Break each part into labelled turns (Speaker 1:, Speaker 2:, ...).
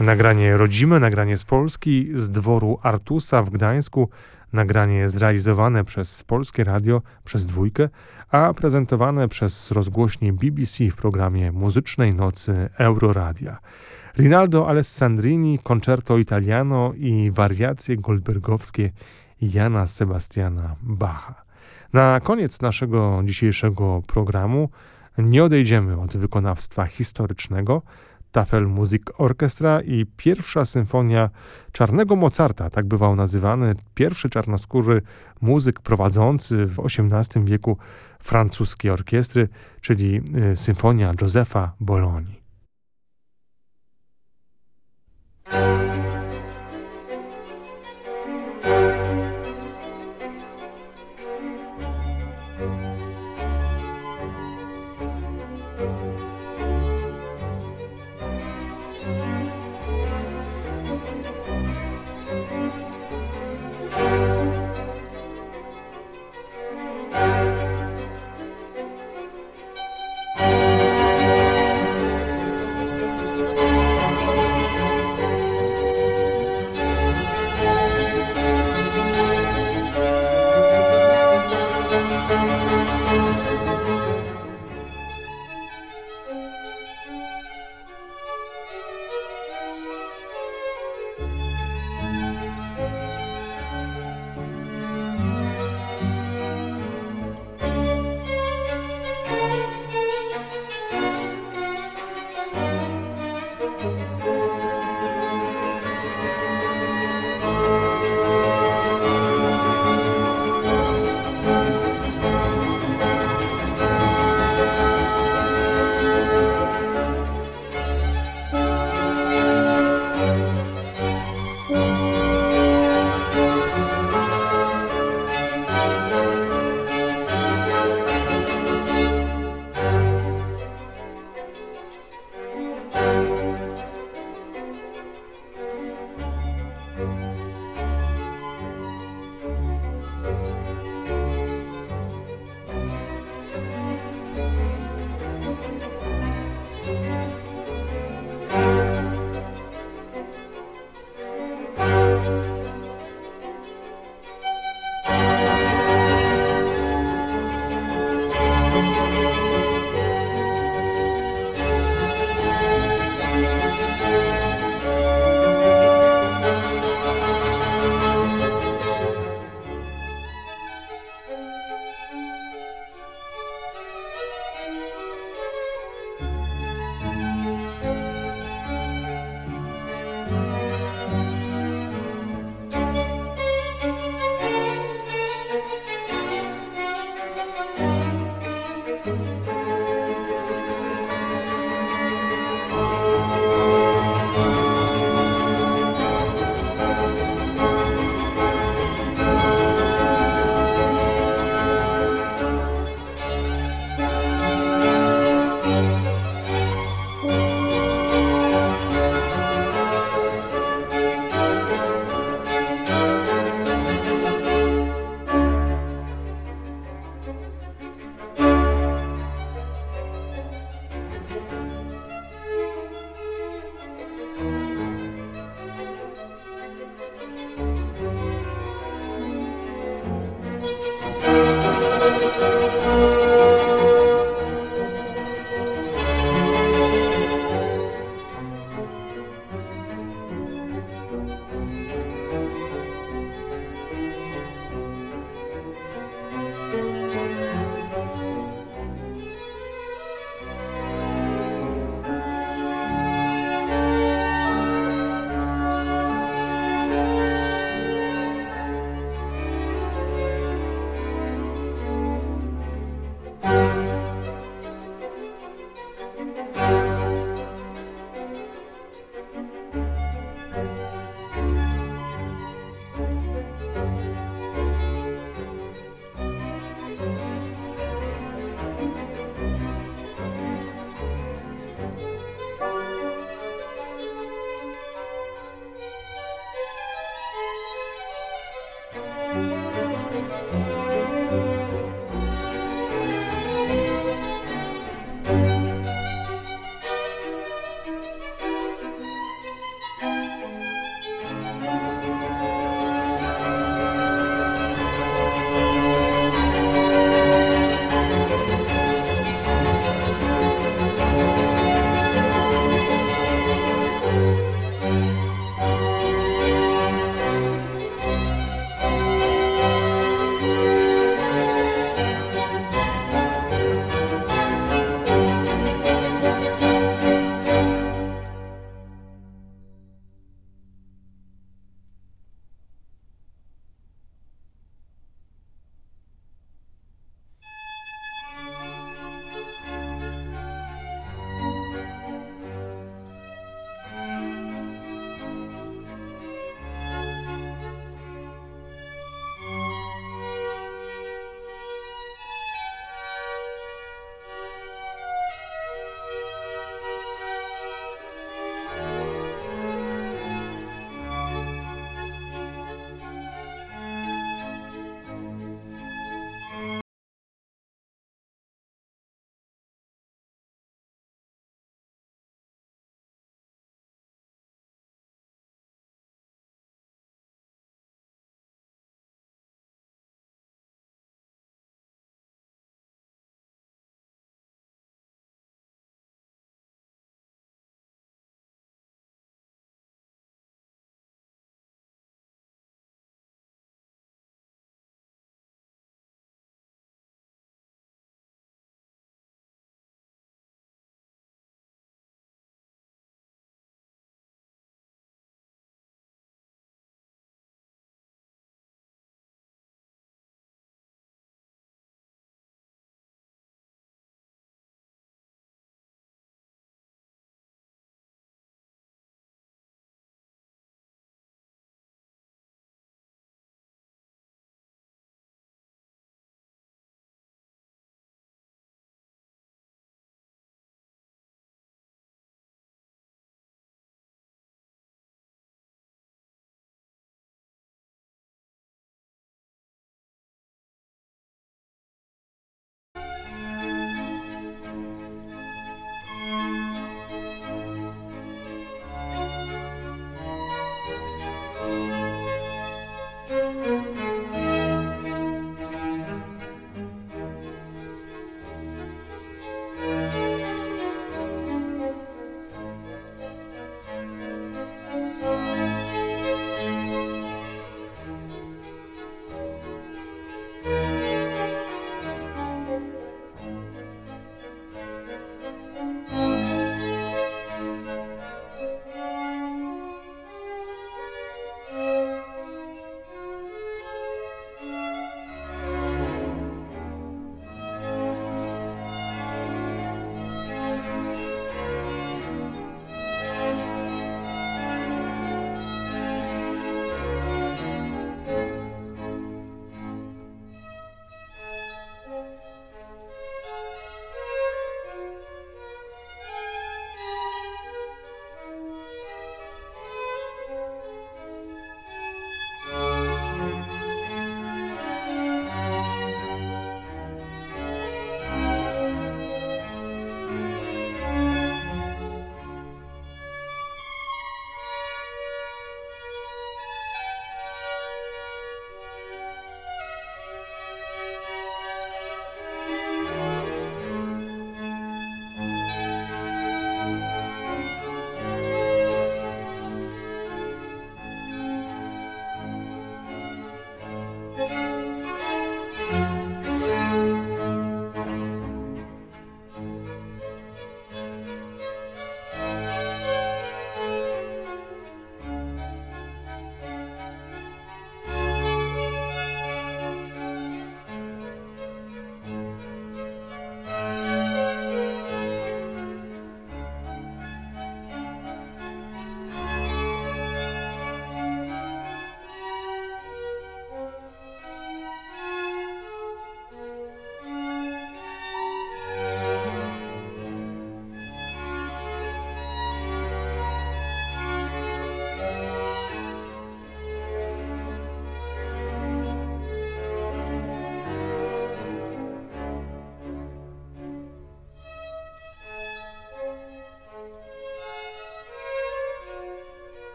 Speaker 1: Nagranie rodzime, nagranie z Polski, z dworu Artusa w Gdańsku, nagranie zrealizowane przez Polskie Radio, przez dwójkę, a prezentowane przez rozgłośnie BBC w programie Muzycznej Nocy Euroradia. Rinaldo Alessandrini, Concerto Italiano i wariacje goldbergowskie Jana Sebastiana Bacha. Na koniec naszego dzisiejszego programu nie odejdziemy od wykonawstwa historycznego, Tafel Musik Orchestra i pierwsza symfonia Czarnego Mozarta, tak bywał nazywany pierwszy czarnoskóry muzyk prowadzący w XVIII wieku francuskie orkiestry, czyli y, symfonia Józefa Bologni.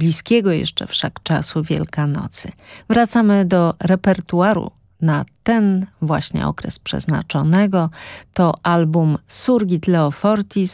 Speaker 2: Bliskiego jeszcze wszak czasu Wielkanocy. Wracamy do repertuaru na ten właśnie okres przeznaczonego. To album Surgit Leo Fortis